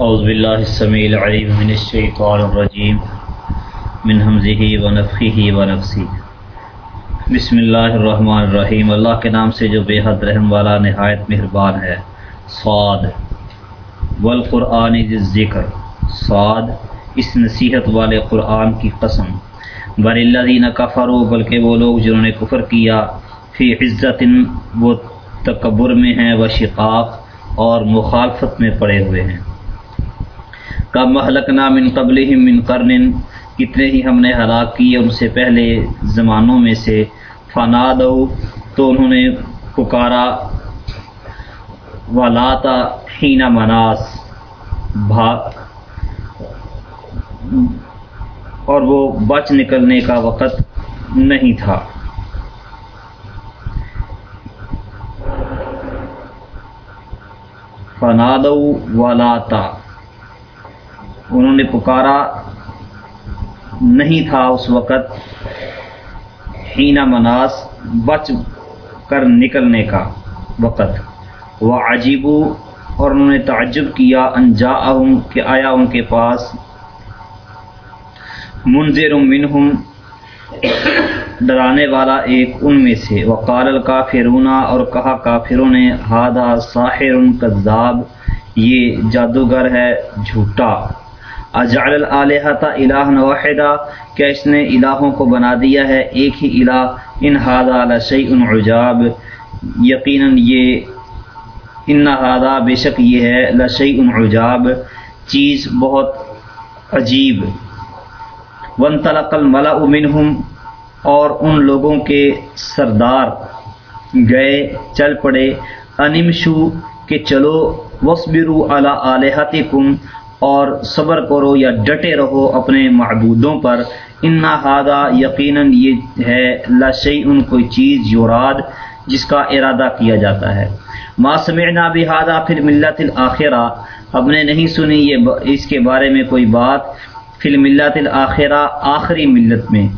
اعوذ باللہ السمیع العلیم من الشیطان الرجیم من حمزه ونفخه ونفسه. بسم اللہ الرحمن الرحیم اللہ کے نام سے جو بے حد رحم والا نہایت مہربان ہے، صاد. والقرآن ذی الذکر. صاد، اس نصیحت والے قرآن کی قسم. بل الذین کفروا، بلکہ وہ لوگ جنہوں نے کفر کیا، فی عزت، وہ تکبر میں ہیں، و شقاق اور مخالفت میں پڑے ہوئے ہیں۔ کا محلک نام ان قبل من قرن کتنے ہی ہم نے ہلاک کیے ان سے پہلے زمانوں میں سے۔ فناد تو انہوں نے پکارا۔ ولاتا ہینا مناس بھا اور وہ بچ نکلنے کا وقت نہیں تھا۔ فناد ولاتا۔ انہوں نے پکارا نہیں تھا اس وقت ہینا مناس بچ کر نکلنے کا وقت۔ وہ عجیبو اور انہوں نے تعجب کیا انجا کہ آیا ان کے پاس۔ منظر منہم ڈرانے والا ایک ان میں سے۔ وقال کافرونا اور کہا کافروں نے ہادہ ساحر کذاب، یہ جادوگر ہے جھوٹا۔ اجعل الالحۃ الہ واحدہ کیا اس نے الہوں کو بنا دیا ہے، ایک ہی الہ، ان ہادہ لشیء عجاب۔ یقیناً یہ، ان ہادہ بے شک یہ ہے، لشیء عجاب۔ چیز بہت عجیب۔ وانطلق الملأ منہم، اور ان لوگوں کے سردار گئے، چل پڑے۔ انمشو کہ چلو، وصبروا علی آلہتکم اور صبر کرو یا ڈٹے رہو اپنے معبودوں پر۔ انا ہادہ یقیناً یہ ہے لشی ان کوئی چیز، یوراد، جس کا ارادہ کیا جاتا ہے۔ ما سمعنا بہذا پھر ملت الآخرہ ہم نے نہیں سنی یہ اس کے بارے میں کوئی بات فی ملت الآخرہ آخری ملت میں۔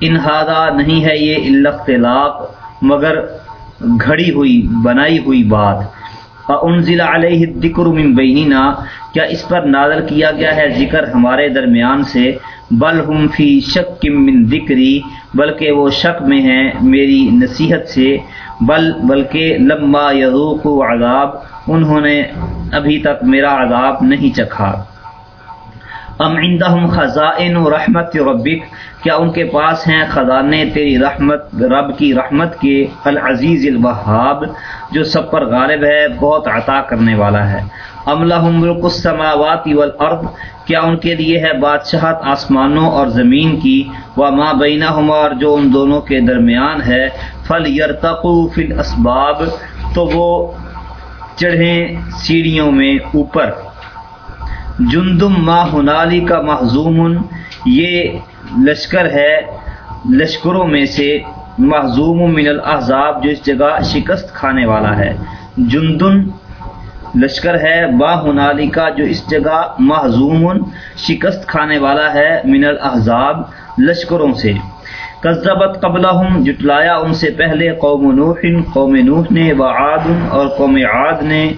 انہادہ نہیں ہے یہ اختلاق، مگر گھڑی ہوئی، بنائی ہوئی بات۔ انزل علیہ الذکر من بیننا کیا اس پر نازل کیا گیا ہے ذکر ہمارے درمیان سے؟ بل ہم فی شک من ذکری، بلکہ وہ شک میں ہیں میری نصیحت سے۔ بل، بلکہ لما یذوق عذاب، انہوں نے ابھی تک میرا عذاب نہیں چکھا۔ ام عندهم خزائن رحمت ربک، کیا ان کے پاس ہیں خزانے تیری رحمت، رب کی رحمت کے؟ العزیز الوہاب، جو سب پر غالب ہے، بہت عطا کرنے والا ہے۔ ام ملک السماوات والارض، کیا ان کے لیے ہے بادشاہت آسمانوں اور زمین کی؟ و ما بینہما، اور جو ان دونوں کے درمیان ہے فل یرتقوا فی الاسباب، تو وہ چڑھیں سیڑھیوں میں اوپر۔ جندم ما ہنالی کا محضوم یہ لشکر ہے، لشکروں میں سے محضوم من الاحزاب، جو اس جگہ شکست کھانے والا ہے۔ جندن لشکر ہے، با ہنالی کا جو اس جگہ محضوم شکست کھانے والا ہے من الاحزاب لشکروں سے۔ کذبت قبلہم، جٹلایا ان سے پہلے قوم نوح قوم نوح نے و عاد اور قوم عاد نے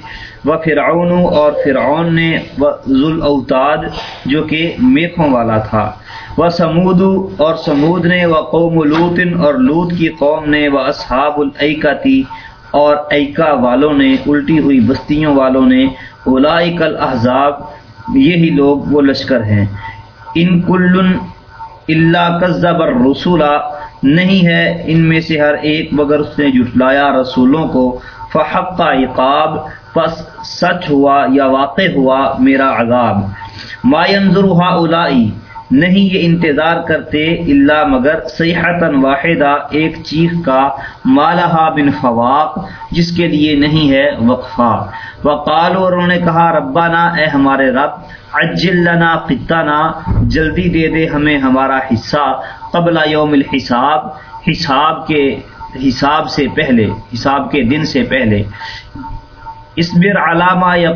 و فرعون اور فرعون نے و ذوالعتاد جو کہ میخوں والا تھا۔ و سمود اور سمود نے و قوم لوت اور لوت کی قوم نے و اصحاب العقا تھی اور ایکا والوں نے، الٹی ہوئی بستیوں والوں نے، اولائک الاحزاب، یہی لوگ وہ لشکر ہیں۔ ان کل اللہ کذب الرسولہ نہیں ہے ان میں سے ہر ایک مگر اس نے جٹلایا رسولوں کو۔ فحق کا عقاب، پس سچ ہوا یا واقع ہوا میرا عذاب۔ ما ينظر اولائی نہیں یہ انتظار کرتے اللہ مگر صحت واحدہ ایک چیخ کا مالحا بن فواق، جس کے لیے نہیں ہے وقفہ۔ وقال اور انہوں نے کہا ربنا اے ہمارے رب، عجل لنا قطنا، جلدی دے دے ہمیں ہمارا حصہ قبل یوم الحساب، حساب کے، حساب سے پہلے، حساب کے دن سے پہلے۔ اسبر علامہ یا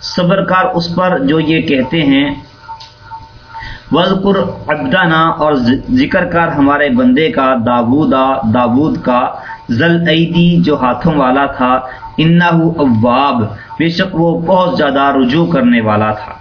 صبر کر اس پر جو یہ کہتے ہیں۔ وزقر ابدانہ اور ذکر کر ہمارے بندے کا داودا داود کا زل عیدی جو ہاتھوں والا تھا انہ اواب، بے شک وہ بہت زیادہ رجوع کرنے والا تھا۔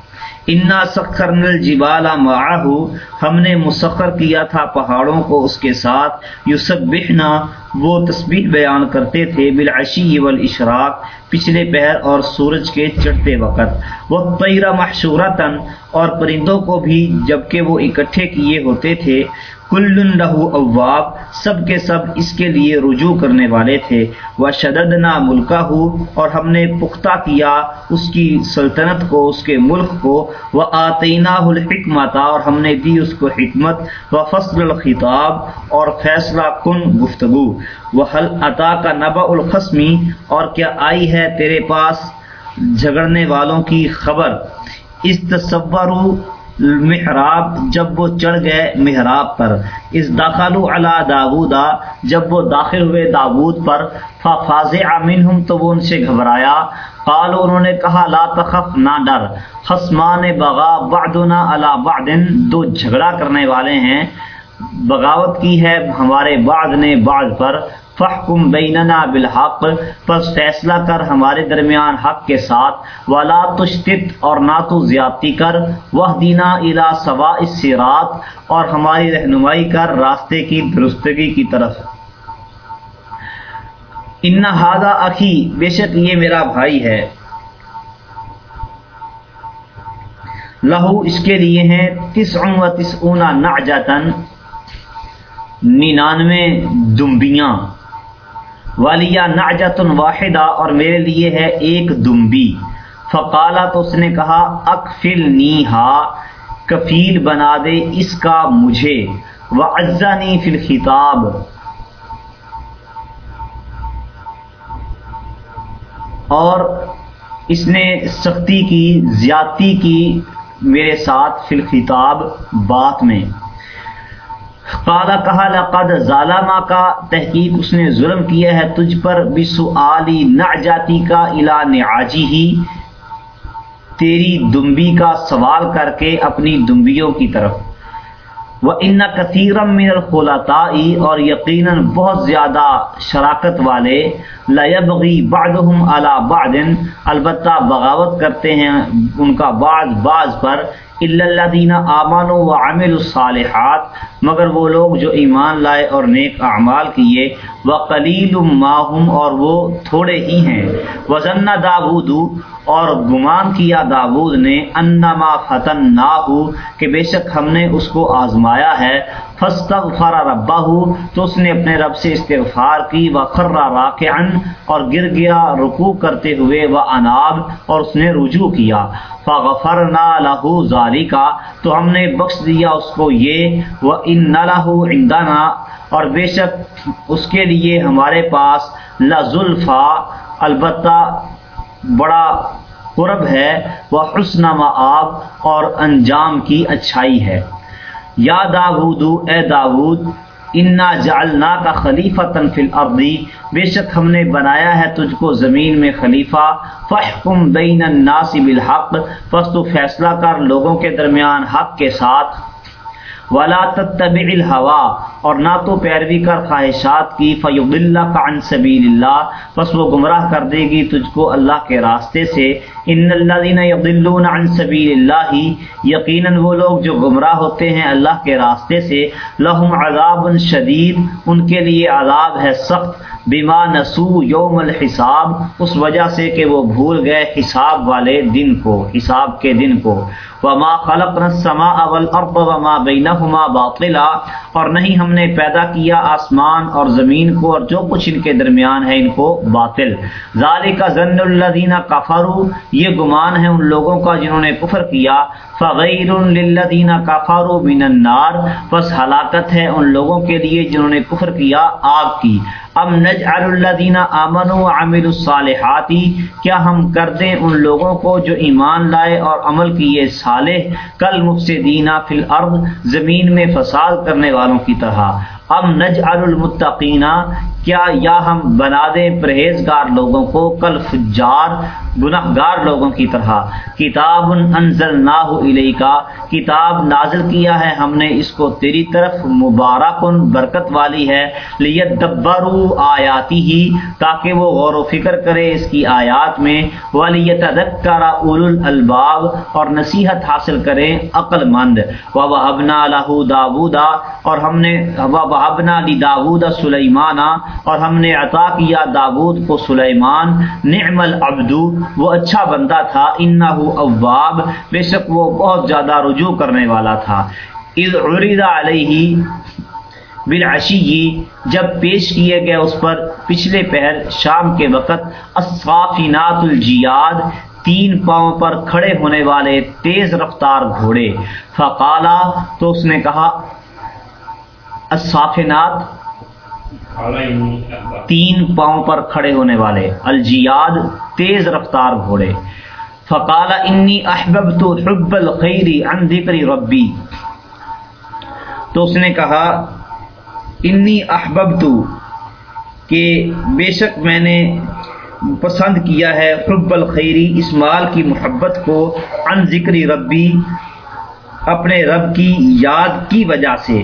انا سخر نل جبالا معاہو ہم نے مسخر کیا تھا پہاڑوں کو اس کے ساتھ۔ یوسف بہنا وہ تسبیح بیان کرتے تھے۔ بالعشی والاشراق پچھلے پہر اور سورج کے چڑھتے وقت۔ وہ تیرہ محشورتاً اور پرندوں کو بھی جبکہ وہ اکٹھے کیے ہوتے تھے۔ کل لہو اواب، سب کے سب اس کے لیے رجوع کرنے والے تھے۔ وہ شدد نا ملکہ ہو اور ہم نے پختہ کیا اس کی سلطنت کو، اس کے ملک کو۔ وہ آتینہ الحکمت، اور ہم نے دی اس کو حکمت۔ و فصل الخطاب، اور فیصلہ کن گفتگو۔ وہ حل عطا کا نبا القسمی اور کیا آئی ہے تیرے پاس جھگڑنے والوں کی خبر؟ اس تصور محراب جب وہ چڑھ گئے محراب پر۔ اس داخل علی داودا جب وہ داخل ہوئے داود پر فاض امین ہوں تو وہ ان سے گھبرایا۔ قال انہوں نے کہا، لا تخف، نہ ڈر۔ خسمان بغا بعدنا علی بعد دو جھگڑا کرنے والے ہیں۔ بغاوت کی ہے ہمارے بعد نے بعد پر۔ فحکم بیننا بالحق پس فیصلہ کر ہمارے درمیان حق کے ساتھ، ولا تشتت اور نہ تو زیادتی کر وہ دینا الا سوا السرات اور ہماری رہنمائی کر راستے کی درستگی کی طرف۔ ان ہادا اخی، بے شک یہ میرا بھائی ہے۔ لہو اس کے لیے ہیں تس و تس اونا ننانوے دمبیاں۔ والیا نعجتن واحدہ اور میرے لیے ہے ایک دمبی۔ فقالا تو اس نے کہا اکفل نیہا کفیل بنا دے اس کا مجھے۔ وعزانی فی الخطاب۔ اور اس نے سختی کی، زیادتی کی میرے ساتھ فی الخطاب بات میں۔ قال کہا، لقد ظالما کا تحقیق اس نے ظلم کیا ہے، تجھ پر بسؤالی نعجاتی کا الا نعاجی ہی تیری دمبی کا سوال کر کے اپنی دمبیوں کی طرف۔ وہ ان کثیرم من الخلطائی اور یقیناً بہت زیادہ شراکت والے لیبغی بعضهم علی بعض، البتہ بغاوت کرتے ہیں ان کا بعض بعض پر اللہ دینہ آمان و عامل الصالحات، مگر وہ لوگ جو ایمان لائے اور نیک اعمال کیے وہ قلیل ماہم اور وہ تھوڑے ہی ہیں۔ وزن داود اور گمان کیا داود نے انما فتن نہ ہو کہ بے شک ہم نے اس کو آزمایا ہے۔ فستغفر ربا ہو تو اس نے اپنے رب سے استغفار کی۔ و خرا راکعن اور گر گیا رکوع کرتے ہوئے۔ وہ اناب اور اس نے رجوع کیا۔ فغفر نہ لہو ظالی کا تو ہم نے بخش دیا اس کو یہ۔ وہ ان نہ لہو اور بے شک اس کے لیے ہمارے پاس لزلفا البتہ بڑا قرب ہے، وہ حسن معاب اور انجام کی اچھائی ہے۔ یا داود، اے داود، انا جعلنا کا خلیفہ تنفل ابدی بے شک ہم نے بنایا ہے تجھ کو زمین میں خلیفہ۔ فحکم بین الناس بالحق۔ پس تو فیصلہ کر لوگوں کے درمیان حق کے ساتھ۔ ولا تتبع الهوا اور نہ تو پیروی کر خواہشات کی فیض اللہ کا سبیل اللہ بس وہ گمراہ کر دے گی تجھ کو اللہ کے راستے سے ان الذين يضلون عن سبيل الله یقینا وہ لوگ جو گمراہ ہوتے ہیں اللہ کے راستے سے لهم عذاب شدید ان کے لیے عذاب ہے سخت، بما نسو یوم الحساب، اس وجہ سے کہ وہ بھول گئے حساب والے دن کو، حساب کے دن کو۔ وما خلقنا السماء والارض وما بينهما باطلا اور نہیں ہم نے پیدا کیا آسمان اور زمین کو اور جو کچھ ان کے درمیان ہے ان کو باطل۔ ذالک ظن الذين كفروا۔ یہ گمان ہے ان لوگوں کا جنہوں نے کفر کیا۔ فغیر للذین کفروا من النار۔ پس ہلاکت ہے ان لوگوں کے لیے جنہوں نے کفر کیا آگ کی۔ ام نجعل الذین آمنوا وعملوا الصالحات۔ کیا ہم کر دیں ان لوگوں کو جو ایمان لائے اور عمل کیے صالح، کل مفسدین فی الارض، زمین میں فساد کرنے والوں کی طرح۔ ام نجعل المتقین، کیا یا ہم بنا دیں پرہیزگار لوگوں کو؟ کل فجار گناہ گار لوگوں کی طرح۔ کتاب انزل نہ کتاب نازل کیا ہے، ہم نے اس کو تیری طرف مبارکن برکت والی ہے۔ لیت دبرو آیاتی ہی تاکہ وہ غور و فکر کرے اس کی آیات میں۔ ولیت اول الباب اور نصیحت حاصل کریں عقل مند و بحبنا لہو داودا اور ہم نے و بحبنا لی داود سلیمانہ، اور ہم نے عطا کیا داود کو سلیمان۔ نعم العبدو وہ اچھا بندہ تھا، انہو اواب، بے شک وہ بہت زیادہ رجوع کرنے والا تھا۔ اذ عرض علیہ بالعشی جب پیش کیے گئے اس پر پچھلے پہر شام کے وقت الصافینات الجیاد، تین پاؤں پر کھڑے ہونے والے تیز رفتار گھوڑے۔ فقالا تو اس نے کہا الصافنات تین پاؤں پر کھڑے ہونے والے، الجیاد تیز رفتار گھوڑے۔ فقال انی احببت حب الخیر عن ذکر ربی۔ تو اس نے کہا، انی احببت، کہ بے شک میں نے پسند کیا ہے حب الخیری اس مال کی محبت کو، عن ذکر ربی، اپنے رب کی یاد کی وجہ سے۔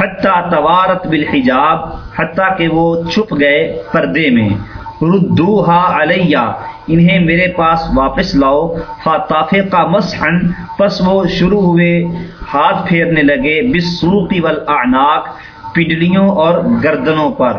حتیٰ توارت بالحجاب، حتیٰ کہ وہ چھپ گئے پردے میں۔ ردوہا علیہ، انہیں میرے پاس واپس لاؤ۔ فاطاف کا مسحن، پس وہ شروع ہوئے۔ ہاتھ پھیرنے لگے۔ بسوقی والاعناق پڈلیوں اور گردنوں پر۔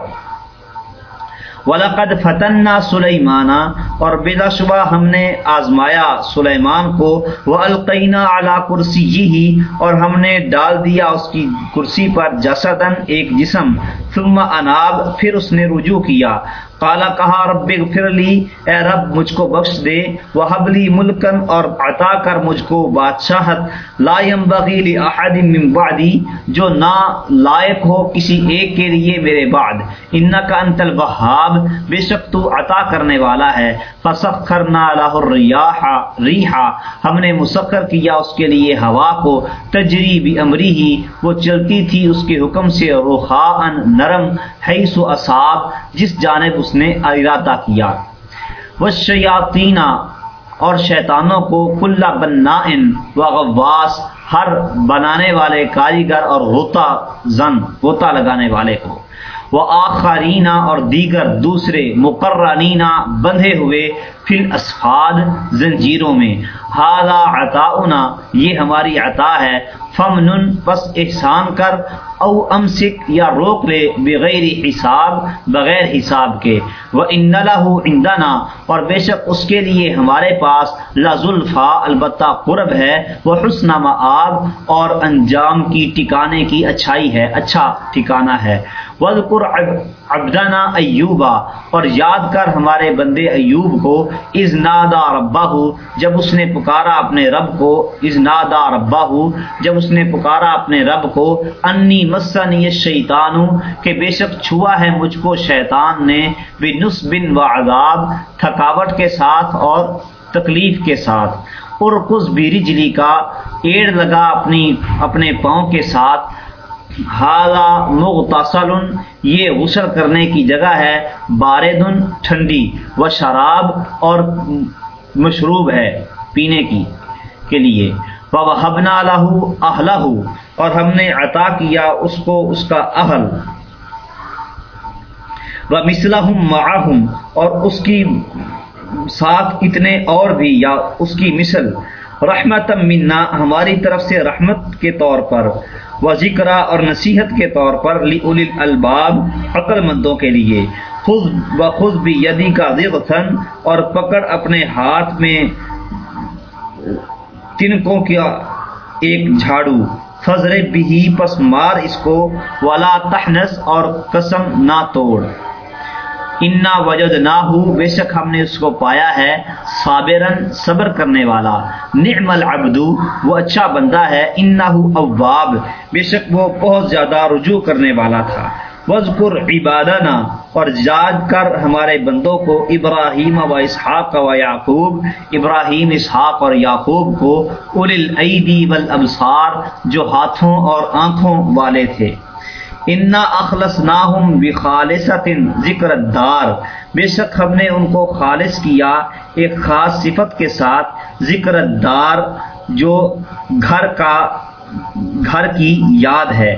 ولاقد فتنا سلیمانہ اور بلا شبہ ہم نے آزمایا سلیمان کو وہ القینہ اعلیٰ کرسی ہی اور ہم نے ڈال دیا اس کی کرسی پر جسدن ایک جسم، ثم اناب، پھر اس نے رجوع کیا۔ کالا کہا رب اغفر لی، اے رب، مجھ کو بخش دے وہ حبلی ملکن اور عطا کر مجھ کو بادشاہت۔ لا ينبغي لاحد من بعدی، جو نہ لائق ہو کسی ایک کے لیے میرے بعد۔ انک انت الوهاب بے شک تو عطا کرنے والا ہے۔ فسخرنا له الرياح ریحا، ہم نے مسخر کیا اس کے لیے ہوا کو۔ تجری بامری ہی وہ چلتی تھی اس کے حکم سے، رخاء نرم، حیث و اصاب، جس جانب اس نے ارادہ کیا۔ وہ شیاتینہ اور شیطانوں کو کلّا بنا و غواس ہر بنانے والے کاریگر اور غوطہ زن غوطہ لگانے والے کو۔ وہ آخرینہ اور دیگر دوسرے مقررینہ بندھے ہوئے فل اسفاد زنجیروں میں۔ ہاضا عطاؤنا یہ ہماری عطا ہے۔ فمن پس احسان کر۔ او امسک یا روک لے بغیر حساب بغیر حساب کے۔ وہ ان اندنا اور بے شک اس کے لیے ہمارے پاس لازلفا البتہ قرب ہے۔ وہ حسن آب اور انجام کی ٹکانے کی اچھائی ہے۔ اچھا ٹھکانہ ہے۔ وذکر عبدنا ایوبا اور یاد کر ہمارے بندے ایوب کو از نادا ربا جب اس نے پکارا اپنے رب کو از نادا ربا جب اس نے پکارا اپنے رب کو انی مسن یہ شیطان کہ بے شک چھوا ہے مجھ کو شیطان نے بنس بن و عذاب تھکاوٹ کے ساتھ اور تکلیف کے ساتھ۔ اور کس بیرجلی کا ایڑ لگا اپنی، اپنے پاؤں کے ساتھ۔ حالا مغتسل، یہ غسل کرنے کی جگہ ہے باردن ٹھنڈی و شراب اور مشروب ہے پینے کی، کے لیے۔ وحبنا لہو اہلہ اور ہم نے عطا کیا اس کو، اس کا اہل۔ و مسلحم اور اس کی ساتھ اتنے اور بھی، یا اس کی مثل۔ رحمت منا، ہماری طرف سے رحمت کے طور پر و ذکر اور نصیحت کے طور پر الباب عقل مندوں کے لیے۔ خود و خود بھی یدی کا ذغثن اور پکڑ اپنے ہاتھ میں تنکوں کیا ایک جھاڑو۔ فضر بھی پس مار اس کو۔ ولا تحنس، اور قسم نہ توڑ۔ انا وجد نہ ہو بے شک ہم نے اس کو پایا ہے صابرن صبر کرنے والا۔ نعم العبد، وہ اچھا بندہ ہے۔ انا اواب۔ بے شک وہ بہت زیادہ رجوع کرنے والا تھا۔ وزقر عبادنا۔ اور یاد کر ہمارے بندوں کو ابراہیم و اسحاق و یعقوب۔ ابراہیم، اسحاق اور یعقوب کو اول العیدی والابصار جو ہاتھوں اور آنکھوں والے تھے۔ انا اخلص ناہم بخالصت ذکر دار بے شک ہم نے ان کو خالص کیا ایک خاص صفت کے ساتھ ذکر دار جو گھر کا گھر کی یاد ہے۔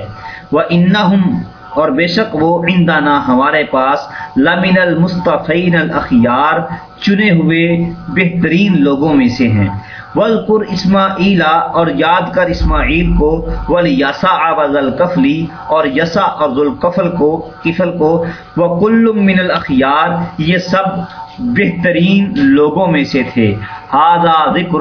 وہ انہم اور بے شک وہ عندنا ہمارے پاس لمن المصطفین الاخیار چنے ہوئے بہترین لوگوں میں سے ہیں۔ ولقر اسماعیلا اور یاد کر اسماعیل کو ول یسا آواز اور یسا اور ذوالکفل کو، کفل کو وہ کل من الاخیار یہ سب بہترین لوگوں میں سے تھے۔ ہاضا ذکر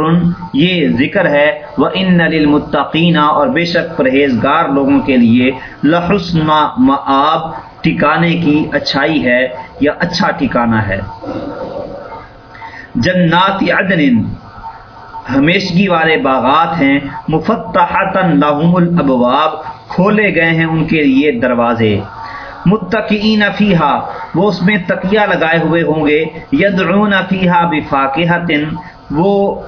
یہ ذکر ہے۔ وہ ان للمتقین اور بے شک پرہیزگار لوگوں کے لیے لحسن معاب ٹھکانے کی اچھائی ہے یا اچھا ٹھکانہ ہے۔ جنات عدن ہمیشگی والے باغات ہیں، مفتحتا لہم الابواب، کھولے گئے ہیں ان کے لیے دروازے۔ متقین فیہا، وہ اس میں تکیہ لگائے ہوئے ہوں گے۔ یدعون فیہا بفاقہتن وہ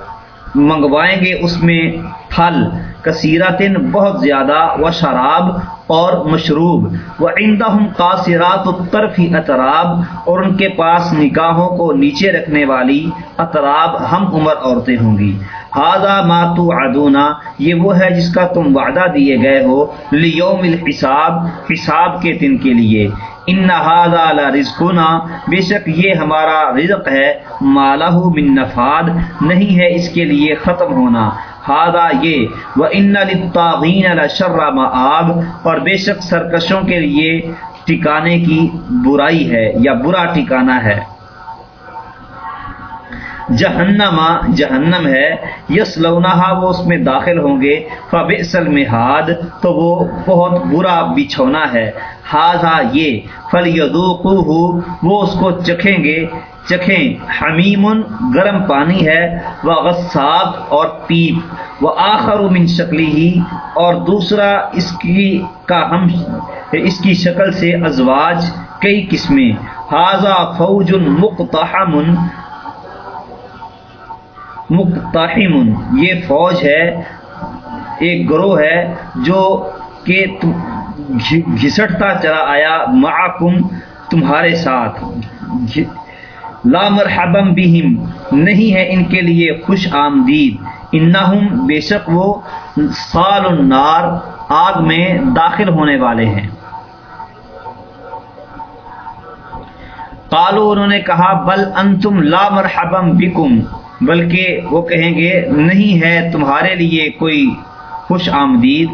منگوائیں گے اس میں پھل کثیرتن بہت زیادہ و شراب اور مشروب۔ وہ عندہم قاصرات الطرفی اطراب اور ان کے پاس نکاحوں کو نیچے رکھنے والی اطراب ہم عمر عورتیں ہوں گی۔ ہاضا ماتو ادونا یہ وہ ہے جس کا تم وعدہ دیے گئے ہو۔ لیوم الحساب، حساب کے دن کے لیے۔ ان ہاضا رزقنا۔ بے شک یہ ہمارا رزق ہے۔ مالہ من نفاد۔ نہیں ہے اس کے لیے ختم ہونا۔ ہاضا یہ۔ وہ ان للطاغین لشر مآب۔ اور بے شک سرکشوں کے لیے ٹھکانے کی برائی ہے یا برا ٹھکانہ ہے۔ جہنما جہنم ہے۔ یس لونہا وہ اس میں داخل ہوں گے۔ فبئس المہاد تو وہ بہت برا بچھونا ہے۔ ہاضا یہ فل وہ اس کو چکھیں گے، چکھیں۔ حمیم گرم پانی ہے وہ غصاب اور پیپ۔ وہ آخر من شکلی ہی اور دوسرا اس کی کا ہم، اس کی شکل سے ازواج کئی قسمیں۔ حاضہ فوج مقتحم مقتحم۔ یہ فوج ہے، ایک گروہ ہے جو کہ گھسٹتا چلا آیا معکم تمہارے ساتھ۔ لا مرحبم بہم، نہیں ہے ان کے لیے خوش آمدید۔ انہم بے شک وہ سال النار، آگ میں داخل ہونے والے ہیں۔ قالو انہوں نے کہا، بل انتم لا مرحبم بکم، بلکہ وہ کہیں گے، نہیں ہے تمہارے لیے کوئی خوش آمدید۔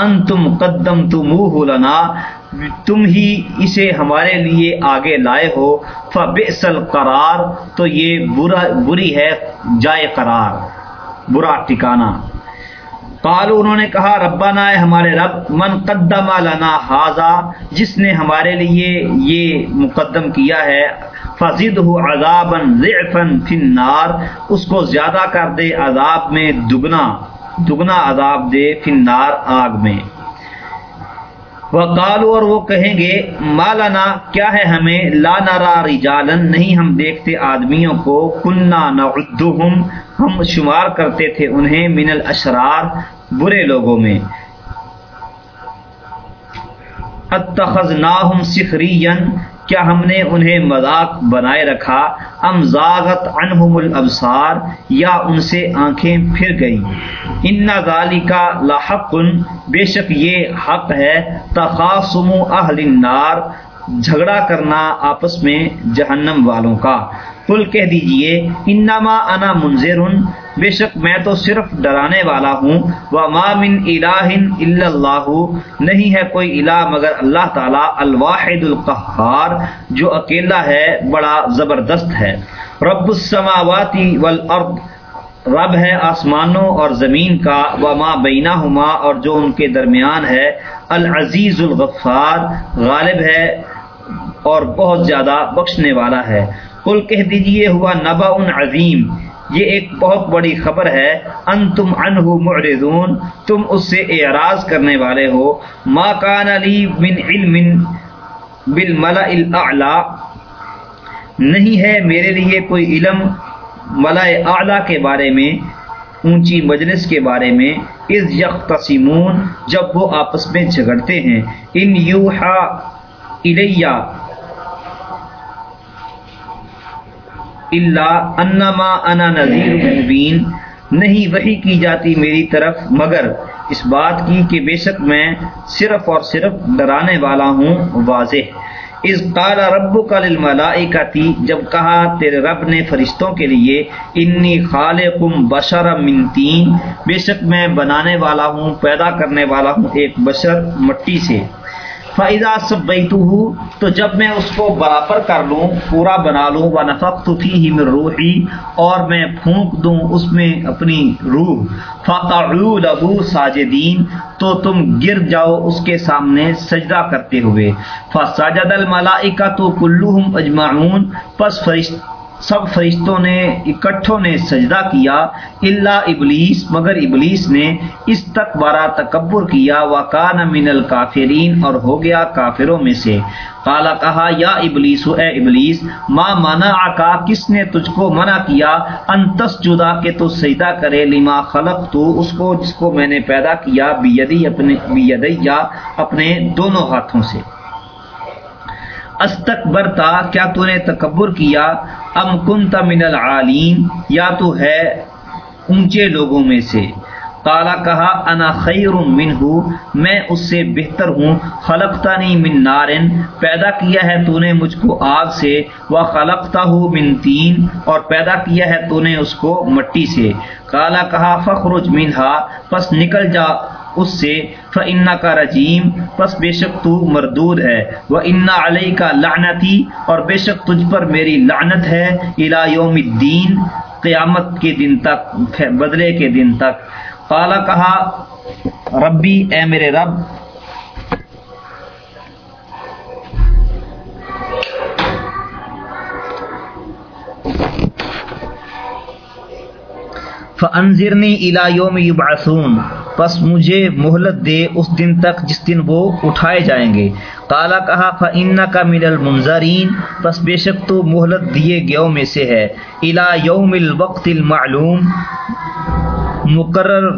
ان تم قدم تم لنا، تم ہی اسے ہمارے لیے آگے لائے ہو فبئسل قرار تو یہ برا، بری ہے، جائے قرار، برا ٹھکانا قالو انہوں نے کہا، ربنا ہے ہمارے رب، من قدم لنا حاضا جس نے ہمارے لیے یہ مقدم کیا ہے فضد ہو عذابن ضعفن فی اس کو زیادہ کر دے، عذاب میں دگنا۔ دگنا عذاب دے فی النار آگ میں۔ وقالو اور وہ کہیں گے مالانا کیا ہے ہمیں؟ لا نرا رجالن نہیں ہم دیکھتے آدمیوں کو۔ کننا نعدہم، ہم شمار کرتے تھے انہیں من الاشرار، برے لوگوں میں۔ اتخذناہم سخرین کیا ہم نے انہیں مذاق بنائے رکھا؟ ام زاغت عنہم الابصار، یا ان سے آنکھیں پھر گئیں؟ ان غالی کا لاحق بے شک یہ حق ہے، تخاصم اہل النار، جھگڑا کرنا آپس میں جہنم والوں کا۔ کل کہہ دیجیے، انما انا منظر بے شک میں تو صرف ڈرانے والا ہوں و ما من الہ الا اللہ نہیں ہے کوئی الہ مگر اللہ تعالی الواحد القہار، جو اکیلا ہے، بڑا زبردست ہے۔ رب السماوات والارض، رب ہے آسمانوں اور زمین کا و ما بینہما اور جو ان کے درمیان ہے۔ العزیز الغفار، غالب ہے اور بہت زیادہ بخشنے والا ہے۔ کل کہہ دیجیے، ہوا نبا ان عظیم۔ یہ ایک بہت بڑی خبر ہے۔ ان تم ان معرضون، تم اس سے اعراض کرنے والے ہو۔ ما کان علی من علم بالملأ الاعلى نہیں ہے میرے لیے کوئی علم ملأ اعلی کے بارے میں، اونچی مجلس کے بارے میں۔ از یکتسمون جب وہ آپس میں جھگڑتے ہیں۔ ان یوحا الیہ اللہ انما انا نذیر مبین۔ نہیں وہی کی جاتی میری طرف، مگر اس بات کی کہ بے شک میں صرف اور صرف ڈرانے والا ہوں، واضح۔ اس قال رب کا للملائکہ تھی جب کہا تیرے رب نے فرشتوں کے لیے، انی خالقم بشر من تین۔ بے شک میں بنانے والا ہوں، پیدا کرنے والا ہوں ایک بشر مٹی سے۔ فائدہ سب تو جب میں اس کو برابر کر لوں، پورا بنا لوں و نفق تو تھی ہی میں روحی اور میں پھونک دوں اس میں اپنی روح فقعو لہو ساجدین تو تم گر جاؤ اس کے سامنے سجدہ کرتے ہوئے۔ فساجد الملائکہ تو کلوہم اجمعون، پس فرشت سب فرشتوں نے اکٹھوں نے سجدہ کیا اللہ ابلیس، مگر ابلیس نے اس تک بارہ تکبر کیا، وکان من الکافرین اور ہو گیا کافروں میں سے۔ کالا کہا، یا ابلیس، اے ابلیس ماں مانا آکا کس نے تجھ کو منع کیا؟ انتس جدا کہ تو سجدہ کرے، لما خلق تو اس کو، جس کو میں نے پیدا کیا، بیدی اپنے بیدیا اپنے دونوں ہاتھوں سے۔ استکبرتا، کیا تو نے تکبر کیا؟ ام کنتا من العالین، یا تو ہے اونچے لوگوں میں سے۔ کالا کہا، انا خیر منہ، میں اس سے بہتر ہوں خلقتا نہیں من نارن، پیدا کیا ہے تو نے مجھ کو آگ سے وہ خلقتا ہو من تین، اور پیدا کیا ہے تو نے اس کو مٹی سے۔ کالا کہا، فخرج منہا، پس نکل جا۔ اس سے فعنا کا رجیم پس بے شک تو مردود ہے۔ وہ انا علیہ کا لعنتی اور بے شک تجھ پر میری لعنت ہے الا یوم الدین قیامت کے دن تک، بدلے کے دن تک۔ قالا کہا، ربی، اے میرے رب فانذرنی الى یوم یبعثون پس مجھے مہلت دے اس دن تک جس دن وہ اٹھائے جائیں گے۔ کالا کہا فن کا من المنظرین پس بے شک تو مہلت دیے گیوں میں سے ہے۔ الا یوم الوقت المعلوم۔ مقرر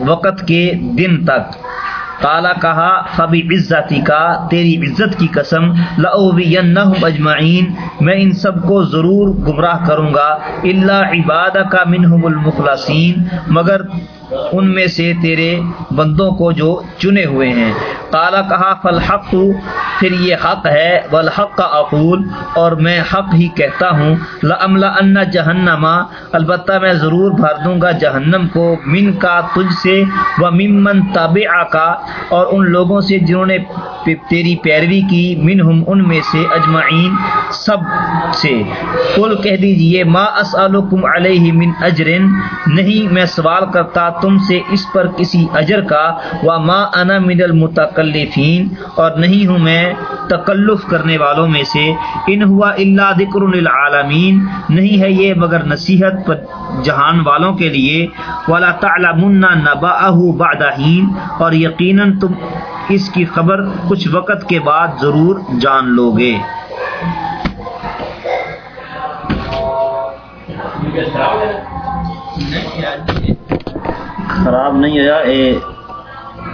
وقت کے دن تک۔ کالا کہا، فبی عزتی کا، تیری عزت کی قسم لَأُوِيَنَّهُمْ اجمعین، میں ان سب کو ضرور گمراہ کروں گا اللہ عبادہ کا منہم المخلصین، مگر ان میں سے تیرے بندوں کو جو چنے ہوئے ہیں۔ کالا کہا فلحق پھر یہ حق ہے، والحق کا اقول، اور میں حق ہی کہتا ہوں۔ لملا ان جہنما البتہ میں ضرور بھر دوں گا جہنم کو من کا تجھ سے و ممن تابع کا اور ان لوگوں سے جنہوں نے تیری پیروی کی منہم ان میں سے اجمعین سب سے۔ کل کہہ دیجیے، ما اسألکم علیہ من اجرن نہیں، میں سوال کرتا تم سے اس پر کسی اجر کا۔ و ما انا من المتکلفین، اور نہیں ہوں میں تکلف کرنے والوں میں سے۔ ان ہوا اللہ ذکر للعالمین۔ نہیں ہے یہ مگر نصیحت پر جہان والوں کے لیے۔ ولا تعلمن نبأه بعد حين اور یقیناً تم اس کی خبر کچھ وقت کے بعد ضرور جان لو گے خراب نہیں ہوا